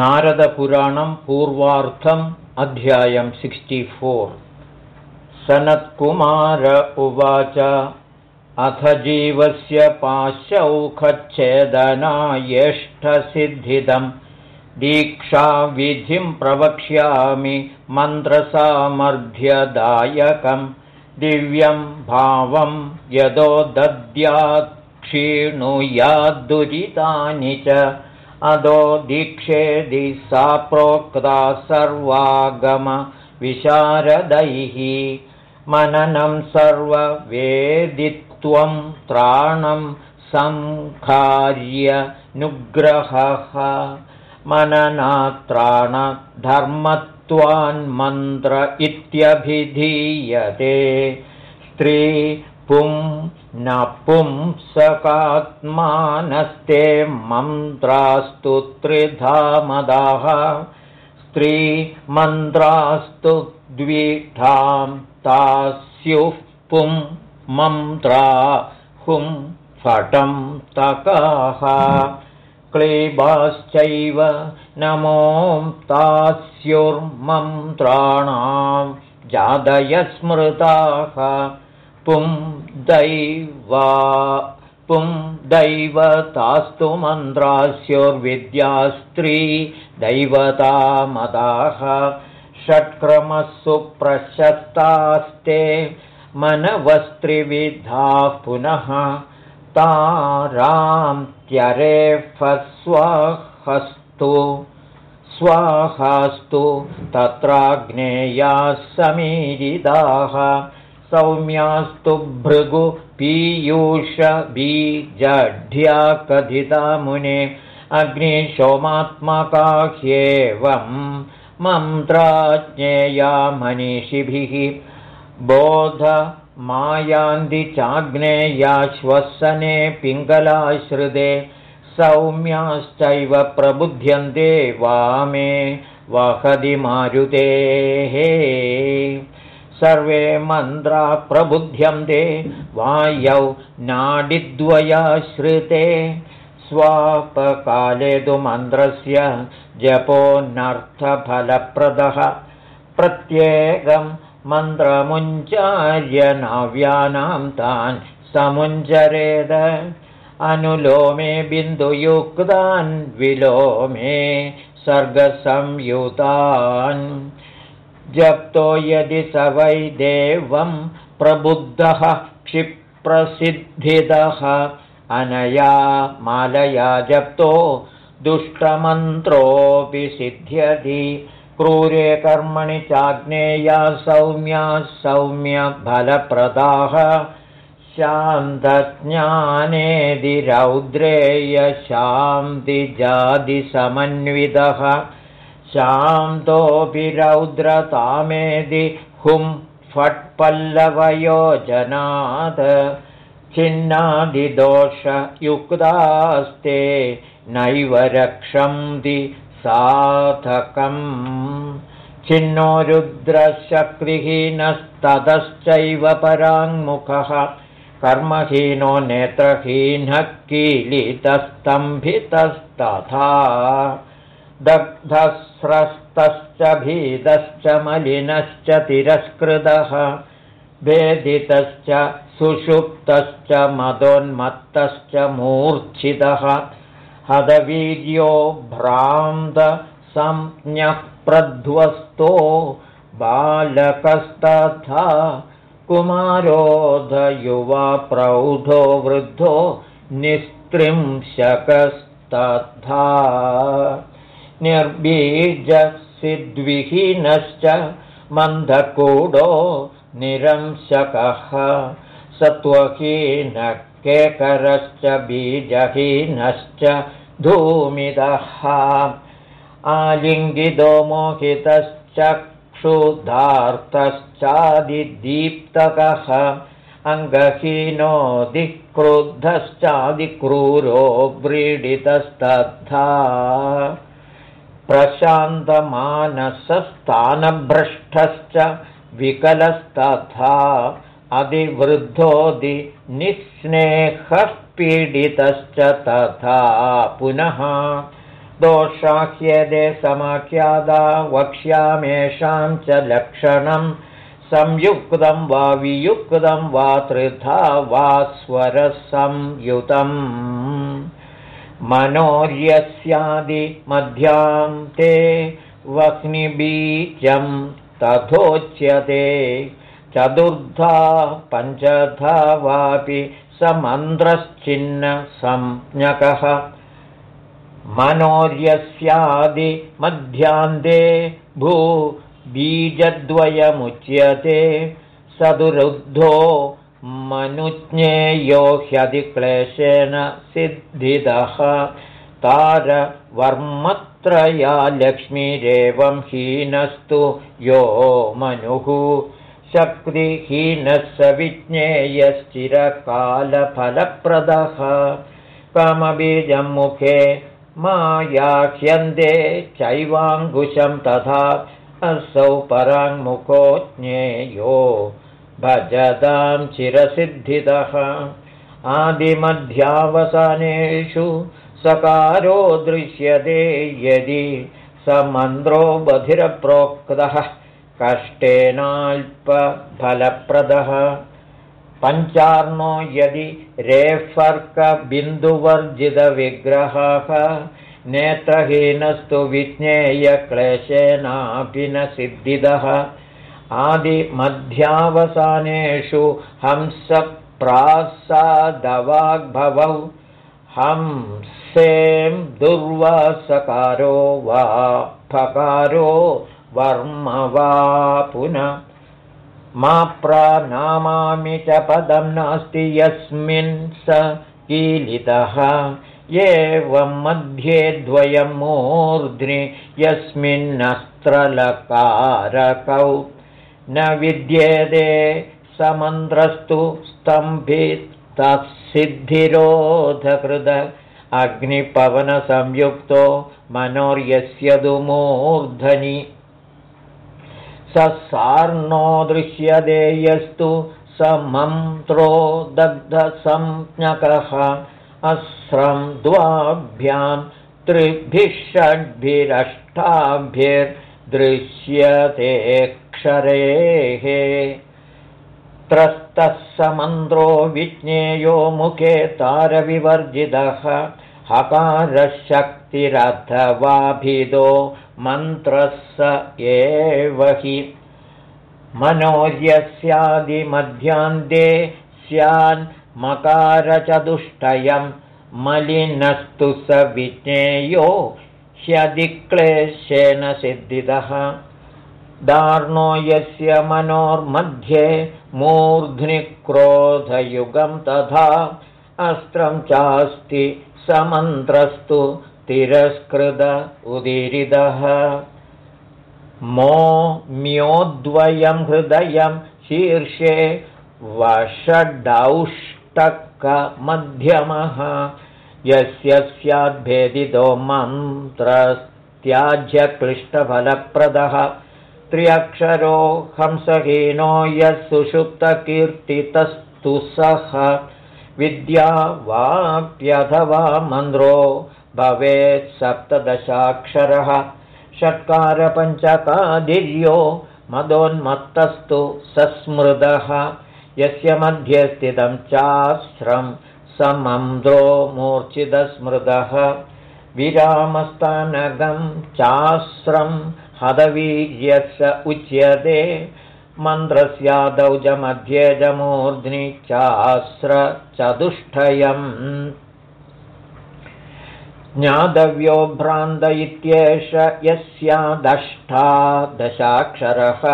नारदपुराणं पूर्वार्थम् अध्यायं सिक्स्टिफोर् सनत्कुमार उवाच अथ जीवस्य पाशौखच्छेदनायेष्ठसिद्धिदम् दीक्षाविधिं प्रवक्ष्यामि मन्त्रसामर्थ्यदायकं दिव्यं भावं यदो दद्यात् क्षीणुयाद्दुरितानि च अदो दीक्षेदि सा प्रोक्ता सर्वागमविशारदैः मननं सर्ववेदित्वं त्राणं सङ्खार्यनुग्रहः मननात्राणधर्मत्वान्मन्त्र इत्यभिधीयते। स्त्री पुं न पुंसकात्मानस्ते मन्त्रास्तु त्रिधा मदाः स्त्रीमन्त्रास्तु द्विधां तास्युः पुं मन्त्रा हुं फटं तकाः। क्लीबाश्चैव नमो तास्युर्मन्त्राणां जादयस्मृताः पुं दैवा पुं दैवतास्तु मन्त्रास्योर्विद्यास्त्री दैवतामदाः षट्क्रमसु प्रशस्तास्ते मनवस्त्रिविधाः पुनः तारां त्यरेफस्वाहस्तु स्वाहास्तु तत्राग्नेयाः समीरिदाः सौम्यास्तु भृगु पीयूषबीजढ्या कथिता मुने अग्निशोमात्मका ह्येवं मन्त्राज्ञेया मनीषिभिः बोधमायान्दिचाग्नेयाश्वसने पिङ्गलाश्रिते सौम्याश्चैव प्रबुध्यन्ते वामे वहदि मारुतेः सर्वे मन्त्रा प्रबुध्यन्ते। वायौ नाडिद्वयाश्रिते। स्वापकाले तु मन्त्रस्य जपोन्नर्थफलप्रदः प्रत्येकं मन्त्रमुञ्चार्य नाव्यानां तान् समुञ्चरेद। अनुलोमे बिन्दुयुक्तान् विलोमे सर्गसंयुतान् जप्तो यदि स वै देवं प्रबुद्धः क्षिप्रसिद्धिदः। अनया मालया जप्तो दुष्टमन्त्रोऽपि सिद्ध्यति क्रूरे कर्मणि चाग्नेया सौम्या सौम्यफलप्रदाः शान्तिजातिसमन्वितः शान्तोऽपि रौद्रतामेदि हुं फट्पल्लवयोजनात् छिन्नादिदोषयुक्तास्ते नैव रक्षन्ति साधकम्। छिन्नो रुद्रशक्तिहीनस्ततश्चैव पराङ्मुखः कर्महीनो नेत्रहीनः कीलितस्तम्भितस्तथा दग्धस्रस्तश्च भीतश्च मलिनश्च तिरस्कृतः वेदितश्च सुषुप्तश्च मदोन्मत्तश्च मूर्च्छितः। हदवीर्यो भ्रान्तसंज्ञः प्रध्वस्तो बालकस्तथा कुमारोधयुवा प्रौढो वृद्धो निस्त्रिंशकस्तथा निर्बीजसिद्विहीनश्च मन्धकूडो निरंशकः। सत्त्वहीनकेकरश्च बीजहीनश्च धूमिदः। आलिङ्गितो मोहितश्चक्षुधार्थश्चादिदीप्तकः अङ्गहीनोऽधिक्रुद्धश्चादिक्रूरो व्रीडितस्तथा प्रशान्तमानसस्थानभ्रष्टश्च विकलस्तथा निःस्नेहः पीडितश्च तथा पुनः दोषाह्यदे समाख्यादा वक्ष्यामेषां च लक्षणं संयुक्तं वा वियुक्तं वा त्रिधा वा स्वरसंयुतम् मनोर्यस्यादिमध्यां ते वह्निबीजं तथोच्यते। चतुर्धा पञ्चधा वापि समन्त्रश्चिन्नसंज्ञकः। मनोर्यस्यादिमध्यान्ते भू बीजद्वयमुच्यते। सदुरुद्धो मनुज्ञेयो ह्यधिक्लेशेन सिद्धिदः। तारवर्मत्रया लक्ष्मीरेवं हीनस्तु यो मनुः। शक्तिहीनः स विज्ञेयश्चिरकालफलप्रदः। कमबीजं मुखे मायाह्यन्ते चैवाङ्कुशं तथा असौ पराङ्मुखो ज्ञेयो भजतां चिरसिद्धितः। आदिमध्यावसानेषु सकारो दृश्यते यदि स मन्द्रो बधिरप्रोक्तः। कष्टेनाल्पफलप्रदः। पञ्चार्णो यदि रेफर्कबिन्दुवर्जितविग्रहः। नेत्रहीनस्तु विज्ञेयक्लेशेनापि न सिद्धिदः आदिमध्यावसानेषु हंसप्रासादवाग्भवौ हंसें दुर्वासकारो वा फकारो वर्म वा पुनः मा प्रानामामि च पदं नास्ति यस्मिन् स कीलितः। एवं मध्ये द्वयं मूर्ध्नि यस्मिन्नस्त्रलकारकौ न विद्येते समन्त्रस्तु स्तम्भितसिद्धिरोधकृद अग्निपवनसंयुक्तो मनोर्यस्य तु मूर्धनि स सार्णो दृश्यते यस्तु स मन्त्रो अस्रं द्वाभ्यां त्रिभिः षड्भिरष्टाभिर्दृश्यतेऽक्षरेः त्रस्तः समन्द्रो विज्ञेयो मुखे तारविवर्जितः हकारशक्तिरथवाभिदो मन्त्रः स एव हि। मनोर्यस्यादिमध्यान्ते स्यान्मकारचतुष्टयं मलिनस्तु स विज्ञेयो ह्यधिक्लेशेन सिद्धितः दार्णो यस्य मनोर्मध्ये मूर्ध्नि क्रोधयुगं तथा अस्त्रं चास्ति समन्त्रस्तु तिरस्कृत उदीरितः। मो म्योद्वयं हृदयं शीर्षे वषडौष्टकमध्यमः यस्य स्याद्भेदितो मन्त्रस्त्याज्यक्लिष्टफलप्रदः त्र्यक्षरो हंसहीनो यः सुषुप्तकीर्तितस्तु सः। विद्या वाप्यथवा मन्द्रो भवेत् सप्तदशाक्षरः। षट्कारपञ्चकादिर्यो मदोन्मत्तस्तु सस्मृदः। यस्य मध्ये स्थितं चाश्रं समन्द्रो मूर्च्छितस्मृदः विरामस्तानगं चास्रं हदवीर्यस्य उच्यते मन्त्रस्यादौ च मध्ये च मूर्ध्नि चास्रचतुष्टयम् ज्ञातव्यो भ्रान्त इत्येष यस्यादष्टादशाक्षरः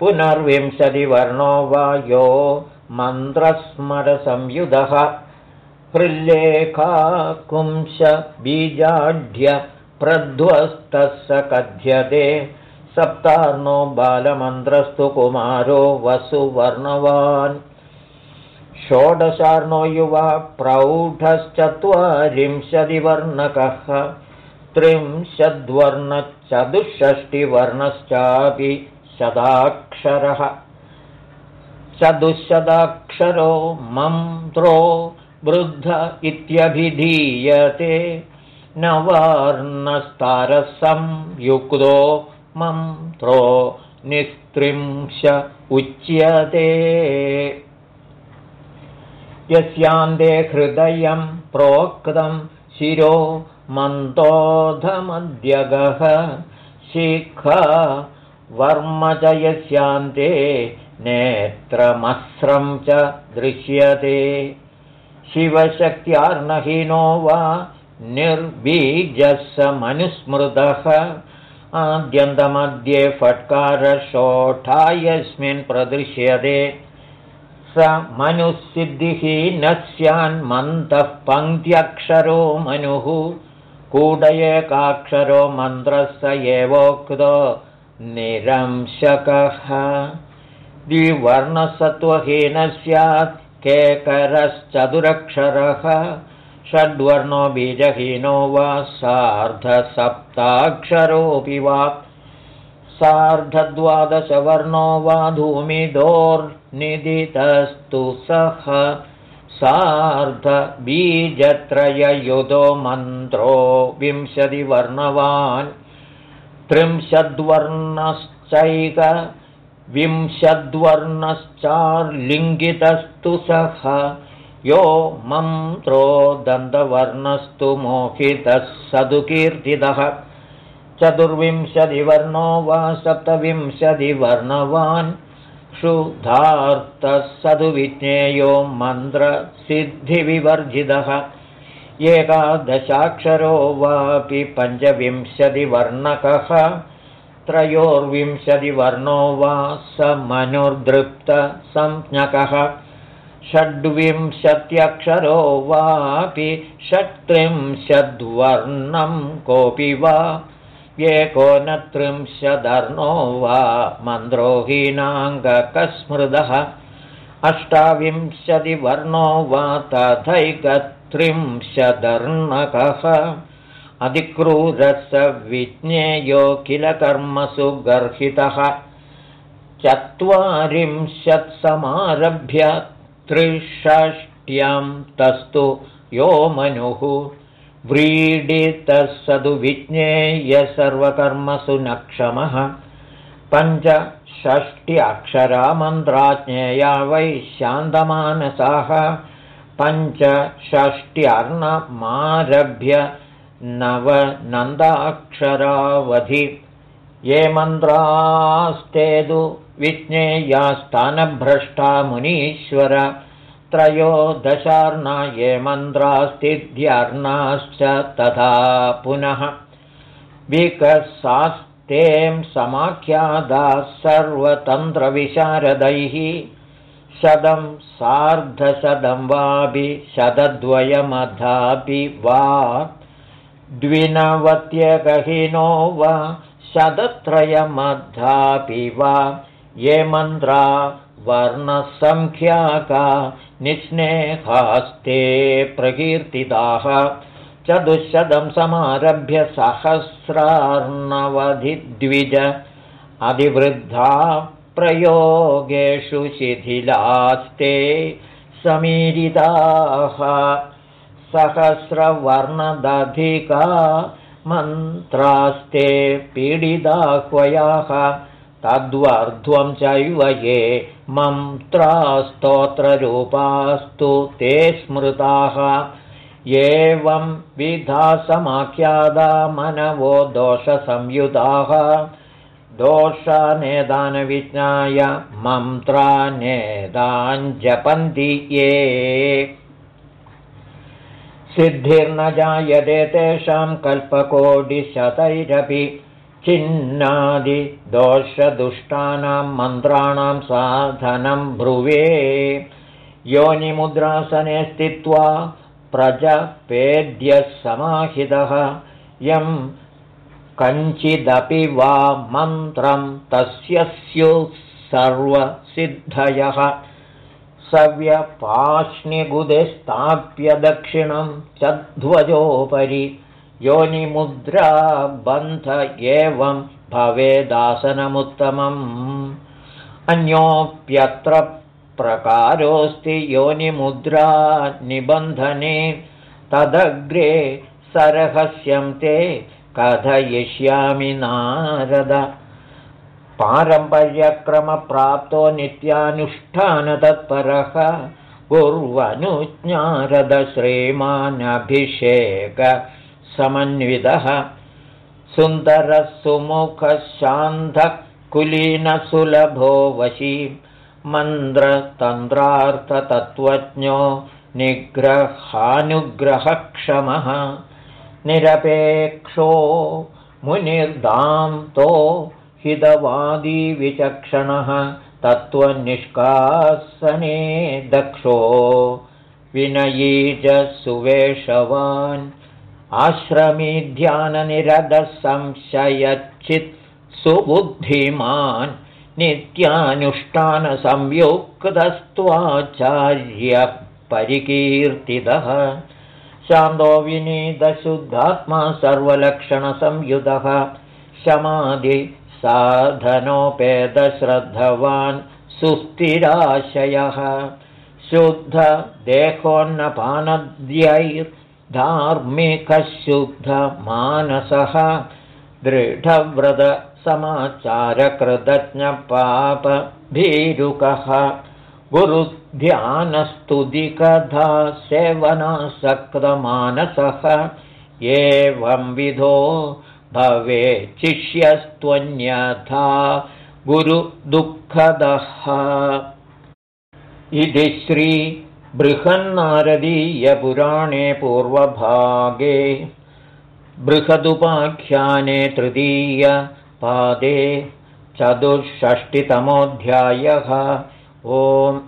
पुनर्विंशतिवर्णो वा यो मन्त्रस्मरसंयुधः हृल्लेखाकुंशबीजाढ्य प्रध्वस्तः स कथ्यते सप्तार्णो बालमन्त्रस्तु कुमारो वसुवर्णवान्। षोडशार्णो युवा प्रौढश्चत्वारिंशतिवर्णकः त्रिंशद्वर्णचतुष्षष्टिवर्णश्चापि शताक्षरः। चतुःशताक्षरो मन्त्रो वृद्ध इत्यभिधीयते नवर्णस्तारसं युक्तो मन्त्रो निस्त्रिंश उच्यते। यस्यान्ते हृदयं प्रोक्तं शिरो मन्तोधमद्यगः शिख च यस्यान्ते नेत्रमस्रं च दृश्यते। शिवशक्त्यार्णहीनो वा निर्बीजः स मनुस्मृतः आद्यन्तमध्ये फट्कारशोठा यस्मिन् प्रदृश्यते। स मनुःसिद्धिहीनः स्यान्मन्तः पङ्क्त्यक्षरो मनुः। कूडयेकाक्षरो मन्त्रः स एवोक्तो निरंशकः। द्विवर्णसत्त्वहीनः स्यात् केकरश्चतुरक्षरः षड्वर्णो बीजहीनो वा सार्धसप्ताक्षरोऽपि वा। सार्धद्वादशवर्णो वा धूमिदोर्निदितस्तु सः। सार्धबीजत्रययुधो मन्त्रो विंशतिवर्णवान्। त्रिंशद्वर्णश्चैक विंशद्वर्णश्चार्लिङ्गितस्तु सः यो मन्त्रो दन्तवर्णस्तु मोहितः सदुकीर्तितः। चतुर्विंशतिवर्णो वा सप्तविंशतिवर्णवान् क्षुधार्थः सदुविज्ञेयो मन्त्रसिद्धिविवर्जितः। एकादशाक्षरो वापि पञ्चविंशतिवर्णकः। त्रयोर्विंशतिवर्णो वा स मनुर्दृप्तसंज्ञकः षड्विंशत्यक्षरो वापि षट्त्रिंशद्वर्णं कोऽपि वा? एकोनत्रिंशदर्णो वा? मन्द्रोहीनाङ्गकस्मृदः। अष्टाविंशतिवर्णो वा? तथैकत्रिंशदर्णकः। अधिक्रूरसविज्ञेयो किल कर्मसु गर्हितः चत्वारिंशत्समारभ्य त्रिषष्ट्यं तस्तु यो मनुः। व्रीडितः सदु विज्ञेय सर्वकर्मसु न क्षमः। पञ्चषष्ट्यक्षरा मन्त्राज्ञेया वै शान्तमानसाः। पञ्चषष्ट्यर्णमारभ्य नवनन्दाक्षरावधि ये मन्त्रास्तेदु विज्ञेयास्थानभ्रष्टा मुनीश्वर त्रयोदशार्णा ये मन्त्रास्तिध्यर्णाश्च तथा पुनः। विकसास्तें समाख्यादाः सर्वतन्त्रविशारदैः। शतं सार्धशतं वापि शतद्वयमधापि वा द्विनवत्यगहिनो वा शतत्रयमधापि वा ये मन्त्रा वर्णसङ्ख्याका निस्नेहास्ते प्रकीर्तिताः। चतुश्शतं समारभ्य सहस्रार्णवधिद्विज अधिवृद्धा प्रयोगेषु शिथिलास्ते समीरिताः। सहस्रवर्णदधिका मन्त्रास्ते पीडिताह्वयाः तद्वर्ध्वं चैव ये मन्त्रास्तोत्ररूपास्तु ते स्मृताः। एवं विधासमाख्यादा मनवो दोषसंयुताः। दोषानेदानविज्ञाय मन्त्रानेदाञ्जपन्ति ये सिद्धिर्न जायते तेषां कल्पकोटिशतैरपि छिन्नादिदोषदुष्टानां मन्त्राणां साधनं ब्रुवे। योनिमुद्रासने स्थित्वा प्रजपेद्यः समाहितः। यं कञ्चिदपि वा मन्त्रं तस्य स्युः सर्वसिद्धयः सव्यपाश्निगुदे स्थाप्य दक्षिणं च ध्वजोपरि योनिमुद्रा बन्ध एवं भवेदासनमुत्तमम्। अन्योऽप्यत्र प्रकारोऽस्ति योनिमुद्रा निबन्धने तदग्रे सरहस्यं ते कथयिष्यामि नारद पारम्पर्यक्रमप्राप्तो नित्यानुष्ठानतत्परः कुर्वनुज्ञारदश्रीमानभिषेकसमन्वितः सुन्दरः सुमुखशान्धः कुलीनसुलभो वशी मन्द्रतन्त्रार्थतत्त्वज्ञो निग्रहानुग्रहक्षमः। निरपेक्षो मुनिर्दान्तो हितवादीविचक्षणः तत्त्वनिष्कासने दक्षो विनयी च सुवेशवान् आश्रमी ध्याननिरदः संशयच्चित् सुबुद्धिमान् नित्यानुष्ठानसंयुक्तस्त्वाचार्यपरिकीर्तितः शान्तो विनीतशुद्धात्मा सर्वलक्षणसंयुतः शमाधिसाधनोपेदश्रद्धवान् सुस्थिराशयः। शुद्धदेहोन्नपानद्यैर्धार्मिकशुद्धमानसः। दृढव्रतसमाचारकृतज्ञपापभीरुकः। गुरुध्यानस्तुतिकथा सेवनासक्तमानसः। एवंविधो भवेचिष्यस्त्वन्यथा गुरुदुःखदः इति श्रीबृहन्नारदीयपुराणे पूर्वभागे बृहदुपाख्याने तृतीयपादे चतुष्षष्टितमोऽध्यायः। ओम्